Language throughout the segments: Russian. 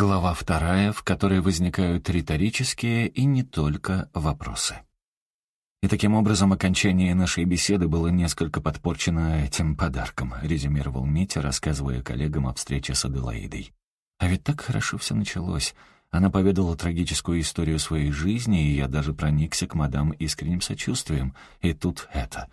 Глава вторая, в которой возникают риторические и не только вопросы. И таким образом окончание нашей беседы было несколько подпорчено этим подарком, резюмировал Митя, рассказывая коллегам о встрече с Аделаидой. А ведь так хорошо все началось. Она поведала трагическую историю своей жизни, и я даже проникся к мадам искренним сочувствием. И тут это.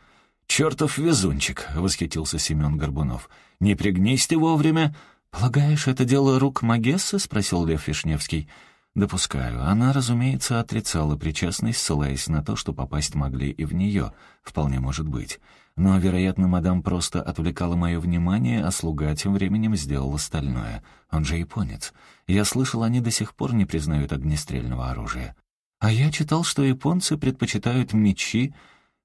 «Чертов везунчик!» — восхитился Семен Горбунов. «Не пригнись ты вовремя!» «Полагаешь, это дело рук Магессы?» — спросил Лев Вишневский. «Допускаю. Она, разумеется, отрицала причастность, ссылаясь на то, что попасть могли и в нее. Вполне может быть. Но, вероятно, мадам просто отвлекала мое внимание, а слуга тем временем сделал остальное. Он же японец. Я слышал, они до сих пор не признают огнестрельного оружия. А я читал, что японцы предпочитают мечи.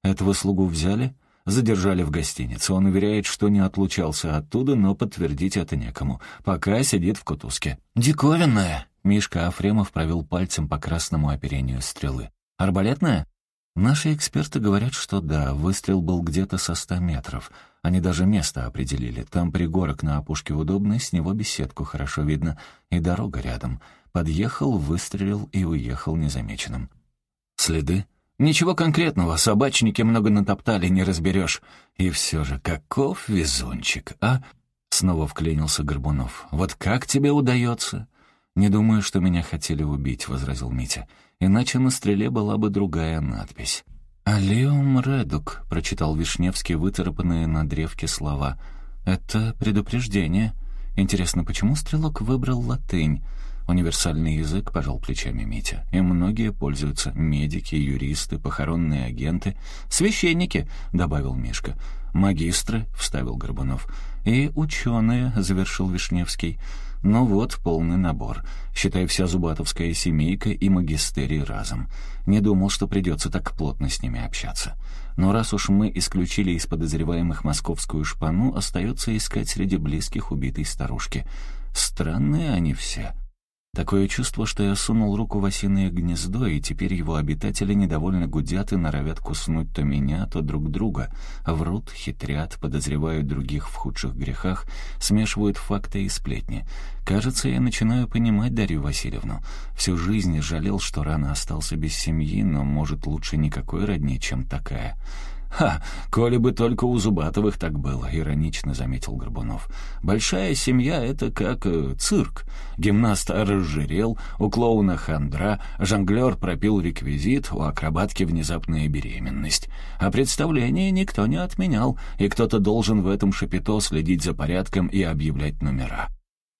Этого слугу взяли?» Задержали в гостинице. Он уверяет, что не отлучался оттуда, но подтвердить это некому. Пока сидит в кутузке. «Диковинная!» Мишка Афремов провел пальцем по красному оперению стрелы. «Арбалетная?» Наши эксперты говорят, что да, выстрел был где-то со ста метров. Они даже место определили. Там пригорок на опушке удобный, с него беседку хорошо видно, и дорога рядом. Подъехал, выстрелил и уехал незамеченным. «Следы?» Ничего конкретного, собачники много натоптали, не разберешь. И все же, каков везунчик, а? Снова вклинился Горбунов. Вот как тебе удается? Не думаю, что меня хотели убить, возразил Митя. Иначе на стреле была бы другая надпись. «Алеум редук», — прочитал Вишневский выцарапанные на древке слова. «Это предупреждение. Интересно, почему стрелок выбрал латынь? Универсальный язык, пожал плечами Митя. И многие пользуются. Медики, юристы, похоронные агенты. Священники, добавил Мишка. Магистры, вставил Горбунов. И ученые, завершил Вишневский. Ну вот, полный набор. Считай, вся зубатовская семейка и магистерий разом. Не думал, что придется так плотно с ними общаться. Но раз уж мы исключили из подозреваемых московскую шпану, остается искать среди близких убитой старушки. Странные они все. Такое чувство, что я сунул руку в осиное гнездо, и теперь его обитатели недовольно гудят и норовят куснуть то меня, то друг друга. Врут, хитрят, подозревают других в худших грехах, смешивают факты и сплетни. Кажется, я начинаю понимать Дарью Васильевну. Всю жизнь жалел, что рано остался без семьи, но, может, лучше никакой родни, чем такая. «Ха, коли бы только у Зубатовых так было», — иронично заметил Горбунов. «Большая семья — это как э, цирк. Гимнаст разжирел, у клоуна хандра, жонглер пропил реквизит, у акробатки внезапная беременность. А представление никто не отменял, и кто-то должен в этом шапито следить за порядком и объявлять номера».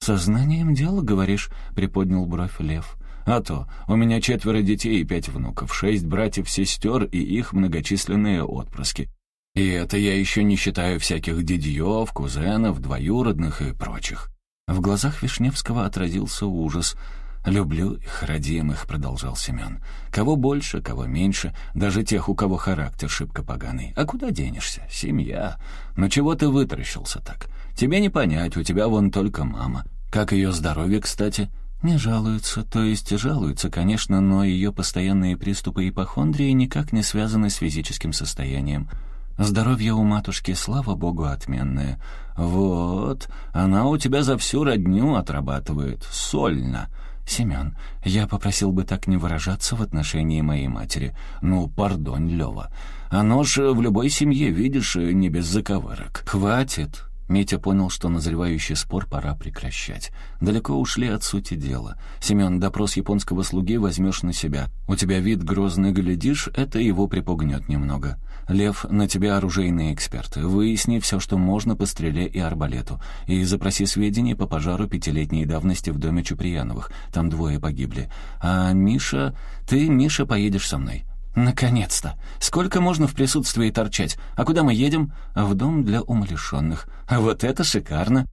«Сознанием дела, говоришь?» — приподнял бровь Лев. А то, у меня четверо детей и пять внуков, шесть братьев-сестер и их многочисленные отпрыски. И это я еще не считаю всяких дядьев, кузенов, двоюродных и прочих. В глазах Вишневского отразился ужас. «Люблю их, родимых», — продолжал Семен. «Кого больше, кого меньше, даже тех, у кого характер шибко поганый. А куда денешься? Семья. Но чего ты вытаращился так? Тебе не понять, у тебя вон только мама. Как ее здоровье, кстати?» Не жалуются, то есть жалуются, конечно, но ее постоянные приступы ипохондрии никак не связаны с физическим состоянием. Здоровье у матушки, слава богу, отменное. Вот, она у тебя за всю родню отрабатывает, сольно. Семен, я попросил бы так не выражаться в отношении моей матери. Ну, пардон, Лева. Оно ж в любой семье, видишь, не без заковырок. Хватит, Митя понял, что назревающий спор пора прекращать. Далеко ушли от сути дела. «Семен, допрос японского слуги возьмешь на себя. У тебя вид грозный, глядишь, это его припугнет немного. Лев, на тебя оружейные эксперты. Выясни все, что можно по стреле и арбалету. И запроси сведения по пожару пятилетней давности в доме Чуприяновых. Там двое погибли. А Миша... Ты, Миша, поедешь со мной. «Наконец-то! Сколько можно в присутствии торчать? А куда мы едем?» «В дом для умалишенных. Вот это шикарно!»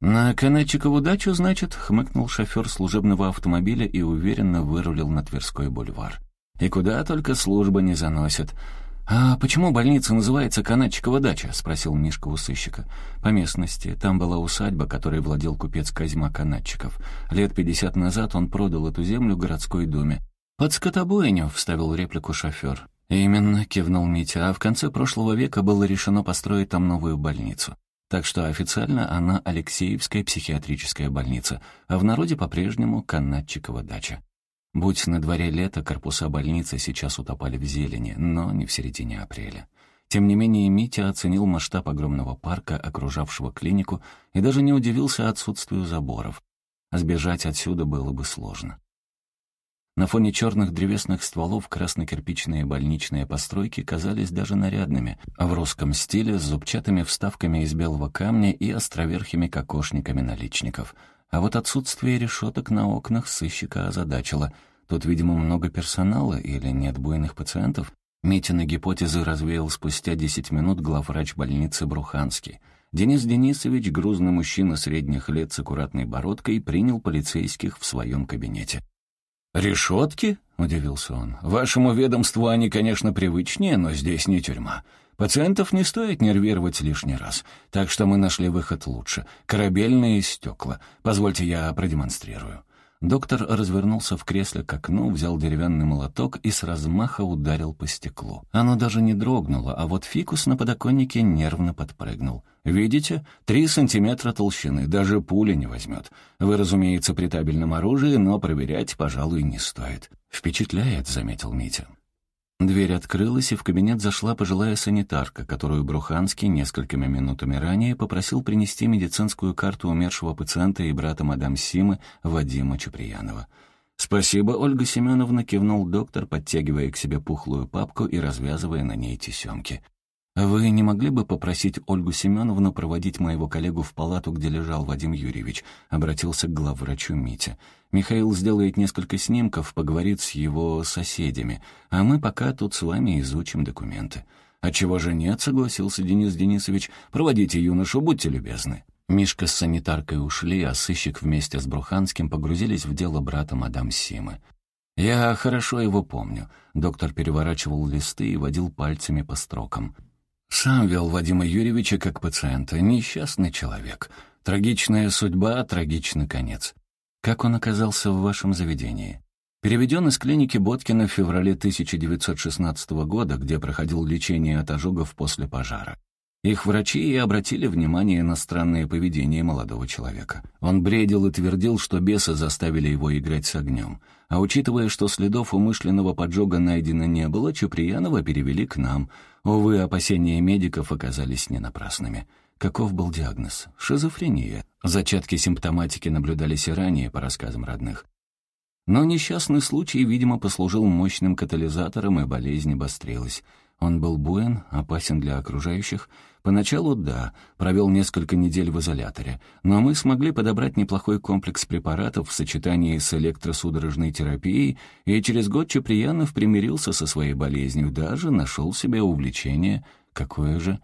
«На Канатчикову дачу, значит?» — хмыкнул шофер служебного автомобиля и уверенно вырулил на Тверской бульвар. «И куда только служба не заносит. «А почему больница называется Канатчикова дача?» — спросил Мишка у сыщика. «По местности. Там была усадьба, которой владел купец Козьма Канатчиков. Лет пятьдесят назад он продал эту землю городской думе. «Под скотобойню», — вставил реплику шофер. «Именно», — кивнул Митя, «а в конце прошлого века было решено построить там новую больницу. Так что официально она Алексеевская психиатрическая больница, а в народе по-прежнему Канатчикова дача. Будь на дворе лето, корпуса больницы сейчас утопали в зелени, но не в середине апреля. Тем не менее, Митя оценил масштаб огромного парка, окружавшего клинику, и даже не удивился отсутствию заборов. Сбежать отсюда было бы сложно. На фоне черных древесных стволов краснокирпичные больничные постройки казались даже нарядными, а в русском стиле с зубчатыми вставками из белого камня и островерхими кокошниками наличников. А вот отсутствие решеток на окнах сыщика озадачило. Тут, видимо, много персонала или нет буйных пациентов. Митины гипотезы развеял спустя 10 минут главврач больницы Бруханский. Денис Денисович, грузный мужчина средних лет с аккуратной бородкой, принял полицейских в своем кабинете. «Решетки?» — удивился он. «Вашему ведомству они, конечно, привычнее, но здесь не тюрьма. Пациентов не стоит нервировать лишний раз, так что мы нашли выход лучше. Корабельные стекла. Позвольте, я продемонстрирую». Доктор развернулся в кресле к окну, взял деревянный молоток и с размаха ударил по стеклу. Оно даже не дрогнуло, а вот фикус на подоконнике нервно подпрыгнул. «Видите? Три сантиметра толщины, даже пуля не возьмет. Вы, разумеется, при табельном оружии, но проверять, пожалуй, не стоит». «Впечатляет», — заметил Митя. Дверь открылась, и в кабинет зашла пожилая санитарка, которую Бруханский несколькими минутами ранее попросил принести медицинскую карту умершего пациента и брата мадам Симы Вадима Чуприянова. «Спасибо, Ольга Семеновна», — кивнул доктор, подтягивая к себе пухлую папку и развязывая на ней тесемки. «Вы не могли бы попросить Ольгу Семеновну проводить моего коллегу в палату, где лежал Вадим Юрьевич?» — обратился к главврачу Митя. «Михаил сделает несколько снимков, поговорит с его соседями, а мы пока тут с вами изучим документы». «А чего же нет?» — согласился Денис Денисович. «Проводите юношу, будьте любезны». Мишка с санитаркой ушли, а сыщик вместе с Бруханским погрузились в дело брата мадам Симы. «Я хорошо его помню». Доктор переворачивал листы и водил пальцами по строкам. Сам вел Вадима Юрьевича как пациента. Несчастный человек. Трагичная судьба, трагичный конец. Как он оказался в вашем заведении? Переведен из клиники Боткина в феврале 1916 года, где проходил лечение от ожогов после пожара. Их врачи и обратили внимание на странное поведение молодого человека. Он бредил и твердил, что бесы заставили его играть с огнем. А учитывая, что следов умышленного поджога найдено не было, Чуприянова перевели к нам. Увы, опасения медиков оказались не напрасными. Каков был диагноз? Шизофрения. Зачатки симптоматики наблюдались и ранее, по рассказам родных. Но несчастный случай, видимо, послужил мощным катализатором, и болезнь обострилась. Он был буен, опасен для окружающих. Поначалу да, провел несколько недель в изоляторе, но мы смогли подобрать неплохой комплекс препаратов в сочетании с электросудорожной терапией, и через год Чаприянов примирился со своей болезнью, даже нашел себе увлечение. Какое же?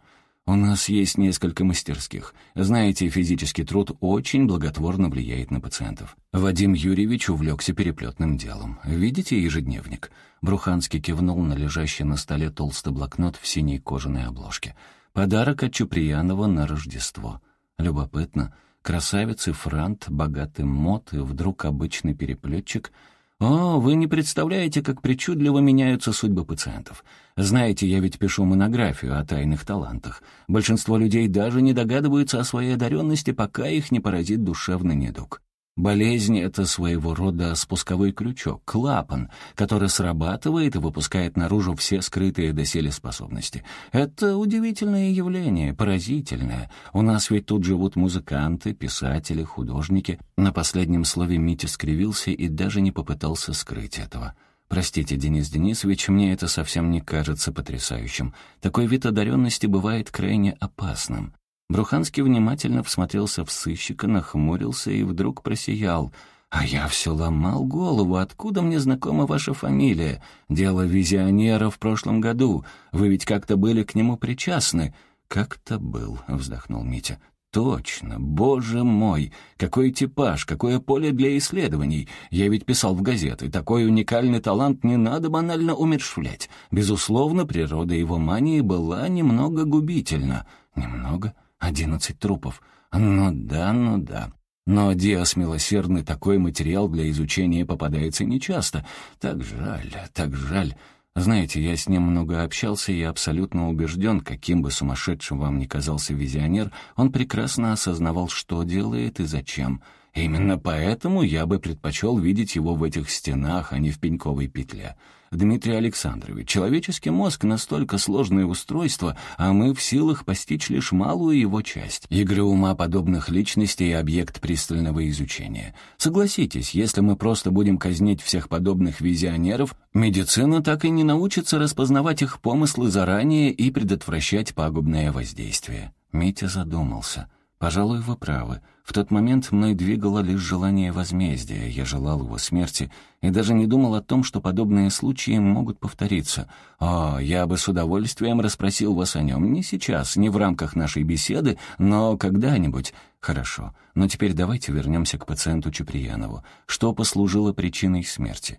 У нас есть несколько мастерских. Знаете, физический труд очень благотворно влияет на пациентов. Вадим Юрьевич увлекся переплетным делом. Видите ежедневник? Бруханский кивнул на лежащий на столе толстый блокнот в синей кожаной обложке. Подарок от Чуприянова на Рождество. Любопытно. Красавец и франт, богатый мод и вдруг обычный переплетчик. О, вы не представляете, как причудливо меняются судьбы пациентов. Знаете, я ведь пишу монографию о тайных талантах. Большинство людей даже не догадываются о своей одаренности, пока их не поразит душевный недуг. Болезнь — это своего рода спусковой крючок, клапан, который срабатывает и выпускает наружу все скрытые доселе способности. Это удивительное явление, поразительное. У нас ведь тут живут музыканты, писатели, художники. На последнем слове Митя скривился и даже не попытался скрыть этого. Простите, Денис Денисович, мне это совсем не кажется потрясающим. Такой вид одаренности бывает крайне опасным. Бруханский внимательно всмотрелся в сыщика, нахмурился и вдруг просиял. «А я все ломал голову, откуда мне знакома ваша фамилия? Дело визионера в прошлом году. Вы ведь как-то были к нему причастны». «Как-то был», — вздохнул Митя. «Точно, боже мой! Какой типаж, какое поле для исследований! Я ведь писал в газеты, такой уникальный талант не надо банально умершвлять. Безусловно, природа его мании была немного губительна. Немного? Одиннадцать трупов. Ну да, ну да. Но Диас Милосердный такой материал для изучения попадается нечасто. Так жаль, так жаль. Знаете, я с ним много общался и абсолютно убежден, каким бы сумасшедшим вам ни казался визионер, он прекрасно осознавал, что делает и зачем. Именно поэтому я бы предпочел видеть его в этих стенах, а не в пеньковой петле. Дмитрий Александрович, человеческий мозг настолько сложное устройство, а мы в силах постичь лишь малую его часть. Игры ума подобных личностей — объект пристального изучения. Согласитесь, если мы просто будем казнить всех подобных визионеров, медицина так и не научится распознавать их помыслы заранее и предотвращать пагубное воздействие. Митя задумался. «Пожалуй, вы правы. В тот момент мной двигало лишь желание возмездия, я желал его смерти и даже не думал о том, что подобные случаи могут повториться. О, я бы с удовольствием расспросил вас о нем, не сейчас, не в рамках нашей беседы, но когда-нибудь. Хорошо, но теперь давайте вернемся к пациенту Чуприянову. Что послужило причиной смерти?»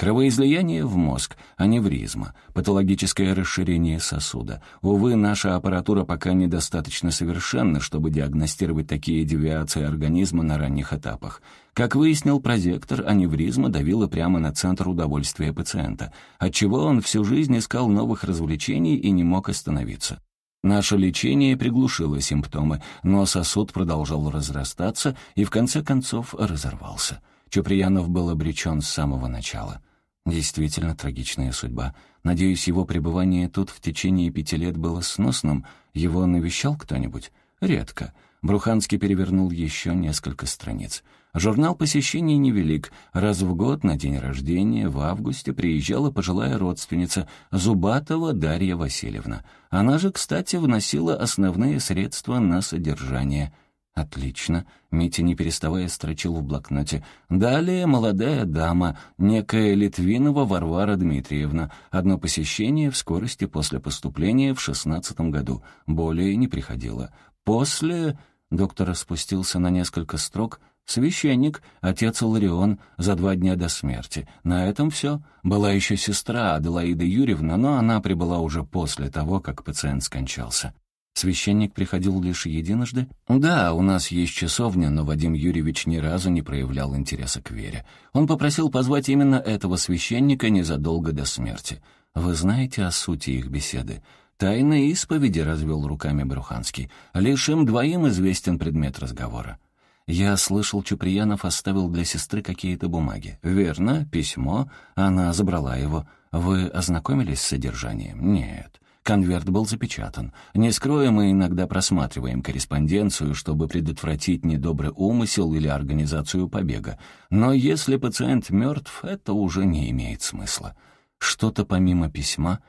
Кровоизлияние в мозг, аневризма, патологическое расширение сосуда. Увы, наша аппаратура пока недостаточно совершенна, чтобы диагностировать такие девиации организма на ранних этапах. Как выяснил прозектор, аневризма давила прямо на центр удовольствия пациента, отчего он всю жизнь искал новых развлечений и не мог остановиться. Наше лечение приглушило симптомы, но сосуд продолжал разрастаться и в конце концов разорвался. Чуприянов был обречен с самого начала. Действительно трагичная судьба. Надеюсь, его пребывание тут в течение пяти лет было сносным. Его навещал кто-нибудь? Редко. Бруханский перевернул еще несколько страниц. Журнал посещений невелик. Раз в год на день рождения в августе приезжала пожилая родственница Зубатова Дарья Васильевна. Она же, кстати, вносила основные средства на содержание – «Отлично», — Митя, не переставая, строчил в блокноте. «Далее молодая дама, некая Литвинова Варвара Дмитриевна. Одно посещение в скорости после поступления в шестнадцатом году. Более не приходило. После...» — доктор спустился на несколько строк. «Священник, отец Ларион, за два дня до смерти. На этом все. Была еще сестра Аделаида Юрьевна, но она прибыла уже после того, как пациент скончался». Священник приходил лишь единожды? Да, у нас есть часовня, но Вадим Юрьевич ни разу не проявлял интереса к вере. Он попросил позвать именно этого священника незадолго до смерти. Вы знаете о сути их беседы? Тайна исповеди, развел руками Бруханский. Лишь им двоим известен предмет разговора. Я слышал, Чуприянов оставил для сестры какие-то бумаги. Верно, письмо. Она забрала его. Вы ознакомились с содержанием? Нет. Конверт был запечатан. Не скроя, мы иногда просматриваем корреспонденцию, чтобы предотвратить недобрый умысел или организацию побега. Но если пациент мертв, это уже не имеет смысла. Что-то помимо письма...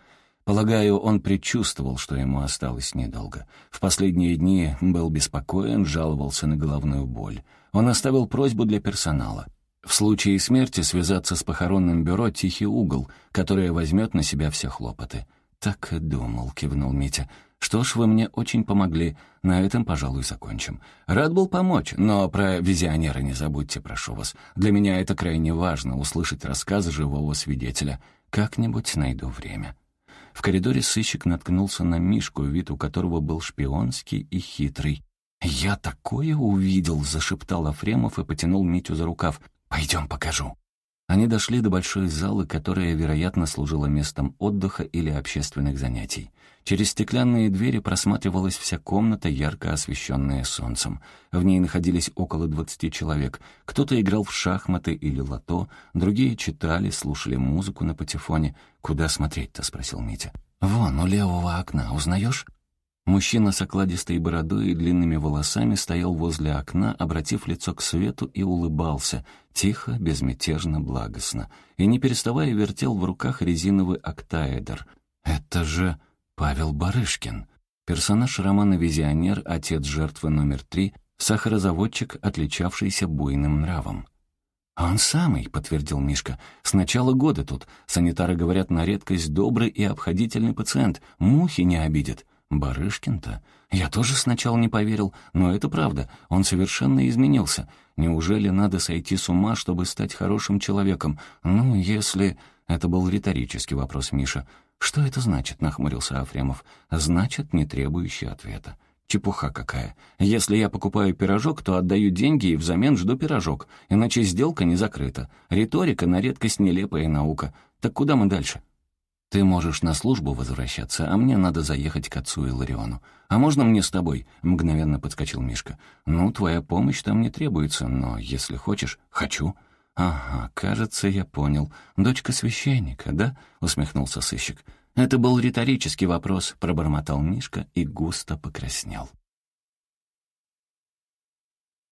Полагаю, он предчувствовал, что ему осталось недолго. В последние дни был беспокоен, жаловался на головную боль. Он оставил просьбу для персонала. В случае смерти связаться с похоронным бюро «Тихий угол», которое возьмет на себя все хлопоты. «Так и думал», — кивнул Митя. «Что ж, вы мне очень помогли. На этом, пожалуй, закончим. Рад был помочь, но про визионера не забудьте, прошу вас. Для меня это крайне важно — услышать рассказ живого свидетеля. Как-нибудь найду время». В коридоре сыщик наткнулся на Мишку, вид у которого был шпионский и хитрый. «Я такое увидел!» — зашептал Афремов и потянул Митю за рукав. «Пойдем покажу». Они дошли до большой залы, которая, вероятно, служила местом отдыха или общественных занятий. Через стеклянные двери просматривалась вся комната, ярко освещенная солнцем. В ней находились около двадцати человек. Кто-то играл в шахматы или лото, другие читали, слушали музыку на патефоне. «Куда смотреть-то?» — спросил Митя. «Вон, у левого окна. Узнаешь?» Мужчина с окладистой бородой и длинными волосами стоял возле окна, обратив лицо к свету и улыбался, тихо, безмятежно, благостно, и не переставая вертел в руках резиновый октаэдр. «Это же Павел Барышкин!» Персонаж романа «Визионер», отец жертвы номер три, сахарозаводчик, отличавшийся буйным нравом. «Он самый», — подтвердил Мишка. «С начала года тут. Санитары говорят, на редкость добрый и обходительный пациент. Мухи не обидит. Барышкин-то? Я тоже сначала не поверил, но это правда, он совершенно изменился. Неужели надо сойти с ума, чтобы стать хорошим человеком? Ну, если... Это был риторический вопрос Миша. «Что это значит?» — нахмурился Афремов. «Значит, не требующий ответа». Чепуха какая. Если я покупаю пирожок, то отдаю деньги и взамен жду пирожок, иначе сделка не закрыта. Риторика на редкость нелепая наука. Так куда мы дальше? «Ты можешь на службу возвращаться, а мне надо заехать к отцу и Лариону. А можно мне с тобой?» — мгновенно подскочил Мишка. «Ну, твоя помощь там не требуется, но если хочешь...» «Хочу». «Ага, кажется, я понял. Дочка священника, да?» — усмехнулся сыщик. «Это был риторический вопрос», — пробормотал Мишка и густо покраснел.